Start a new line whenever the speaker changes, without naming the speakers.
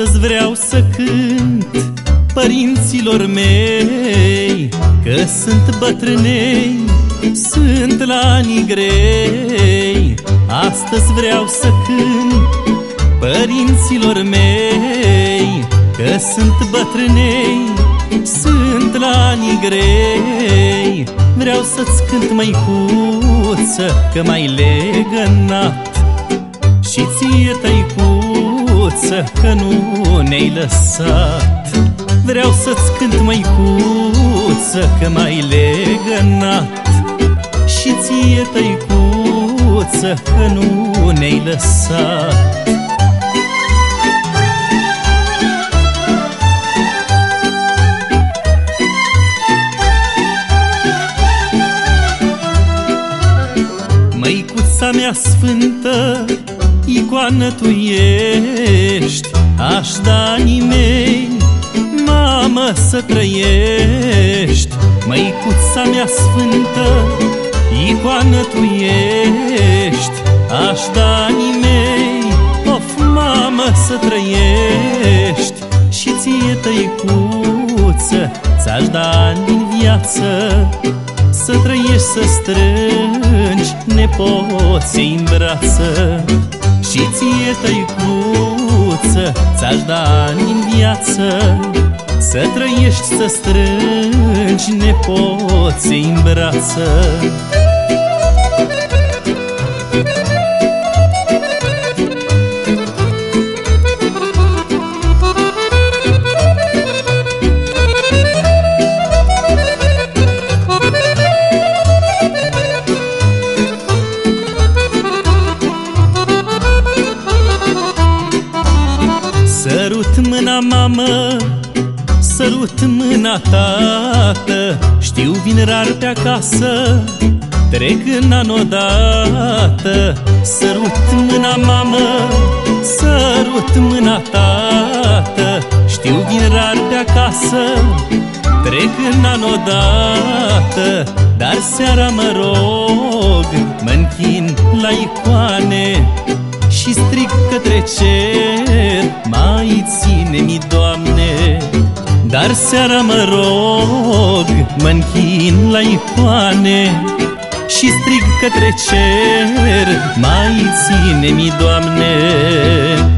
Astăzi vreau să cânt părinților mei Că sunt bătrânei, sunt la anii grei. Astăzi vreau să cânt părinților mei Că sunt bătrânei, sunt la anii grei. Vreau să-ți cânt măicuță, că mai legănat Și ție tăicuță, că nu ne-ai lăsat. Vreau să-ți cânt măicuță, că mai legănat. Și ție tăicuță, că nu ne-ai lăsat. Măicuța mea sfântă, icoană tu ești Aș da anii mei, mamă, să trăiești. Măicuța mea sfântă, icoană tu ești Aș da anii mei, of, mamă, să trăiești. Și ție, tăicuță, ți-aș da ani din viață. Să trăiești, să strângi nepoții în brață Și ție, tăicuță, ți-aș da ani în viață. Să trăiești, să strângi nepoții în brață mamă, sărut mâna tată. Știu vin rar pe acasă, trec în an odată. Sărut mâna mamă, sărut mâna tată. Știu vin rar pe acasă, trec în an odată. Dar seara mă rog, mă închin la icoane și strig către cer. Mai ține-mi, Doamne Dar seara mă rog mă închin la icoane Și strig către cer. Mai ține-mi, Doamne